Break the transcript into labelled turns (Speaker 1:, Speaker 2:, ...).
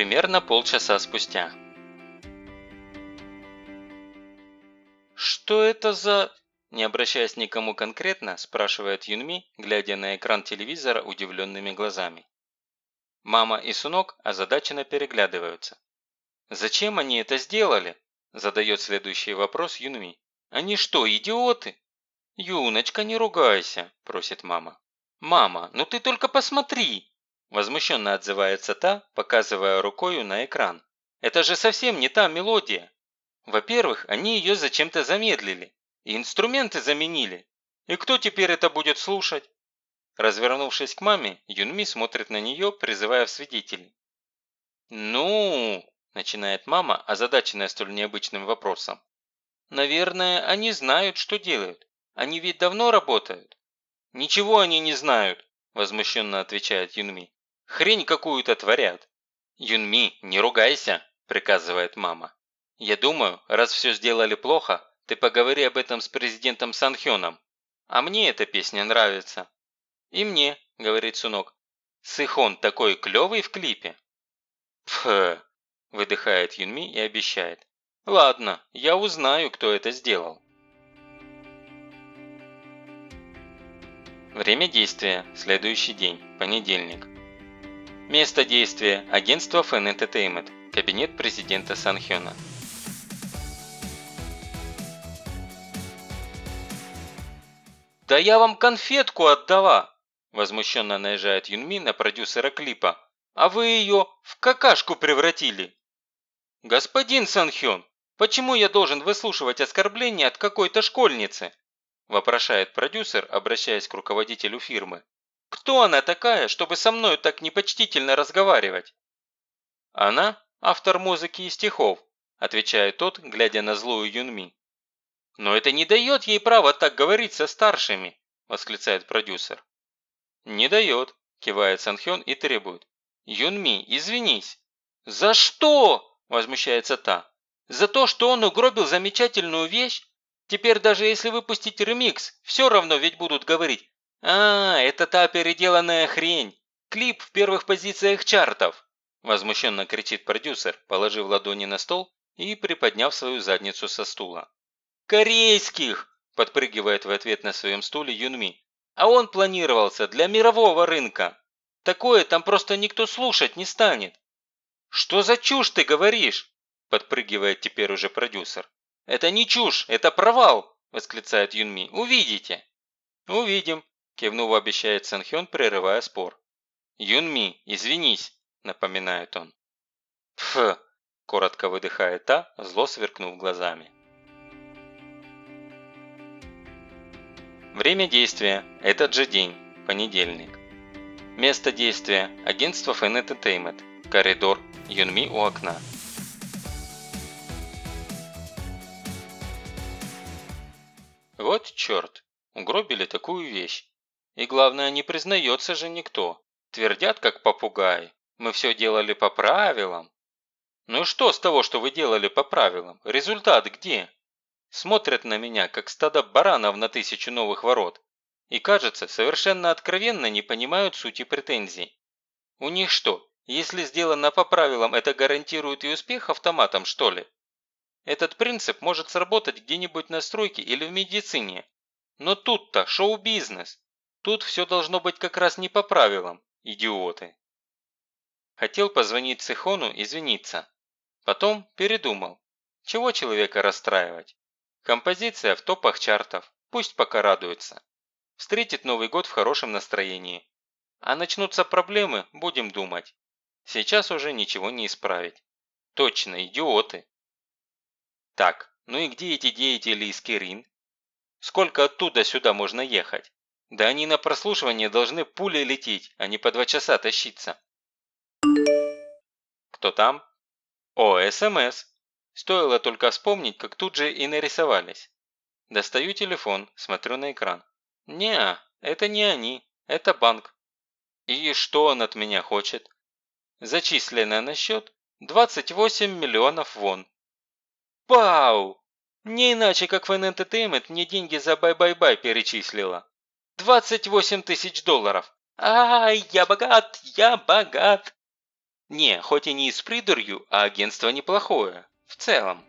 Speaker 1: Примерно полчаса спустя. «Что это за...» Не обращаясь никому конкретно, спрашивает Юнми, глядя на экран телевизора удивленными глазами. Мама и Сунок озадаченно переглядываются. «Зачем они это сделали?» – задает следующий вопрос Юнми. «Они что, идиоты?» «Юночка, не ругайся», – просит мама. «Мама, ну ты только посмотри!» Возмущенно отзывается та, показывая рукою на экран. «Это же совсем не та мелодия. Во-первых, они ее зачем-то замедлили. И инструменты заменили. И кто теперь это будет слушать?» Развернувшись к маме, Юнми смотрит на нее, призывая в свидетели. «Ну...» – начинает мама, озадаченная столь необычным вопросом. «Наверное, они знают, что делают. Они ведь давно работают». «Ничего они не знают», – возмущенно отвечает Юнми. «Хрень какую-то творят». «Юнми, не ругайся», – приказывает мама. «Я думаю, раз все сделали плохо, ты поговори об этом с президентом Санхёном. А мне эта песня нравится». «И мне», – говорит Сунок. «Сыхон такой клёвый в клипе». «Пф», – выдыхает Юнми и обещает. «Ладно, я узнаю, кто это сделал». Время действия – следующий день, понедельник. Место действия – агентство Fan Entertainment, кабинет президента Санхёна. «Да я вам конфетку отдала!» Возмущенно наезжает Юнми на продюсера клипа. «А вы ее в какашку превратили!» «Господин Санхён, почему я должен выслушивать оскорбления от какой-то школьницы?» Вопрошает продюсер, обращаясь к руководителю фирмы. «Кто она такая, чтобы со мной так непочтительно разговаривать?» «Она – автор музыки и стихов», отвечает тот, глядя на злую Юнми. «Но это не дает ей права так говорить со старшими», восклицает продюсер. «Не дает», – кивает Санхён и требует. «Юнми, извинись». «За что?» – возмущается та. «За то, что он угробил замечательную вещь? Теперь даже если выпустить ремикс, все равно ведь будут говорить. А, это та переделанная хрень. Клип в первых позициях чартов». Возмущенно кричит продюсер, положив ладони на стол и приподняв свою задницу со стула. «Корейских!» – подпрыгивает в ответ на своем стуле Юнми. А он планировался для мирового рынка. Такое там просто никто слушать не станет. «Что за чушь ты говоришь?» – подпрыгивает теперь уже продюсер. «Это не чушь, это провал!» – восклицает Юнми. «Увидите!» «Увидим!» – кивнув обещает Санхён, прерывая спор. «Юнми, извинись!» – напоминает он. «Пф!» – коротко выдыхает та, зло сверкнув глазами. Время действия – этот же день, понедельник. Место действия – агентство Fan Entertainment, коридор, Юнми у окна. Вот черт, угробили такую вещь. И главное, не признается же никто. Твердят, как попугаи. Мы все делали по правилам. Ну и что с того, что вы делали по правилам? Результат где? смотрят на меня, как стадо баранов на тысячу новых ворот, и, кажется, совершенно откровенно не понимают сути претензий. У них что, если сделано по правилам, это гарантирует и успех автоматом, что ли? Этот принцип может сработать где-нибудь на стройке или в медицине. Но тут-то шоу-бизнес. Тут все должно быть как раз не по правилам, идиоты. Хотел позвонить Цехону извиниться. Потом передумал. Чего человека расстраивать? Композиция в топах чартов, пусть пока радуется. Встретит Новый год в хорошем настроении. А начнутся проблемы, будем думать. Сейчас уже ничего не исправить. Точно, идиоты. Так, ну и где эти деятели из Кирин? Сколько оттуда сюда можно ехать? Да они на прослушивание должны пули лететь, а не по два часа тащиться. Кто там? О, СМС. Стоило только вспомнить, как тут же и нарисовались. Достаю телефон, смотрю на экран. не это не они, это банк. И что он от меня хочет? Зачисленное на счет 28 миллионов вон. Пау! Не иначе, как Fan Entertainment мне деньги за Bye Bye Bye перечислила. 28 тысяч долларов. Ай, я богат, я богат. Не, хоть и не с придурью, а агентство неплохое. В целом.